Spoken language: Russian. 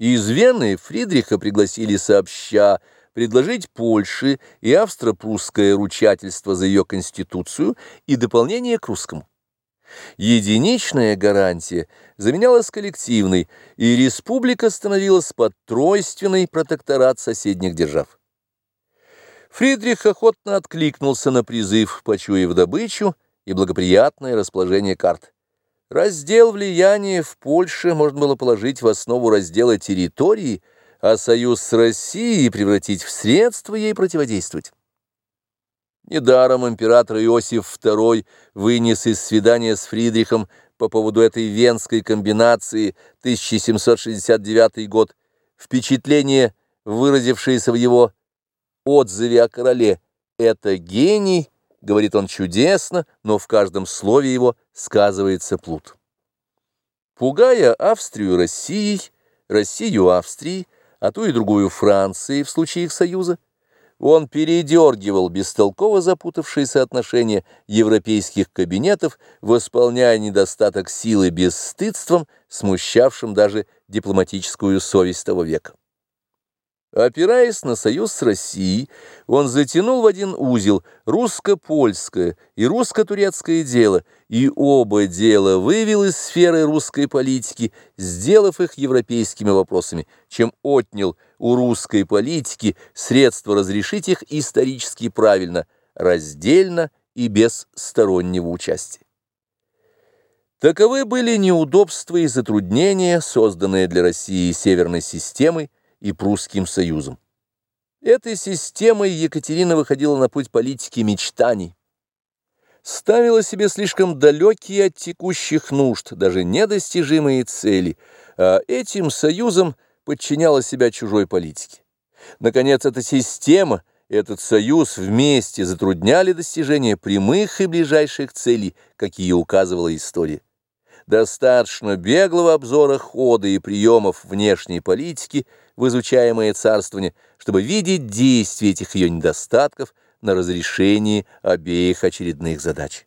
Из Вены Фридриха пригласили сообща предложить Польше и австро-прусское ручательство за ее конституцию и дополнение к русскому. Единичная гарантия заменялась коллективной, и республика становилась под тройственный протекторат соседних держав. Фридрих охотно откликнулся на призыв, почуяв добычу и благоприятное расположение карт. Раздел влияния в Польше можно было положить в основу раздела территории, а союз с Россией превратить в средство ей противодействовать. Недаром император Иосиф II вынес из свидания с Фридрихом по поводу этой венской комбинации 1769 год впечатление, выразившееся в его отзыве о короле «это гений», говорит он чудесно, но в каждом слове его сказывается плут. Пугая Австрию Россией, Россию Австрией, а ту и другую Францией в случае их союза, он передергивал бестолково запутавшиеся отношения европейских кабинетов, восполняя недостаток силы бесстыдством, смущавшим даже дипломатическую совесть того века. Опираясь на союз с Россией, он затянул в один узел русско-польское и русско-турецкое дело, и оба дела вывел из сферы русской политики, сделав их европейскими вопросами, чем отнял у русской политики средства разрешить их исторически правильно, раздельно и без стороннего участия. Таковы были неудобства и затруднения, созданные для России северной системой, и Прусским союзом. Этой системой Екатерина выходила на путь политики мечтаний. Ставила себе слишком далекие от текущих нужд, даже недостижимые цели, а этим союзом подчиняла себя чужой политике. Наконец, эта система, этот союз вместе затрудняли достижение прямых и ближайших целей, какие указывала история. Достаточно беглого обзора хода и приемов внешней политики в изучаемое царствование, чтобы видеть действие этих ее недостатков на разрешении обеих очередных задач.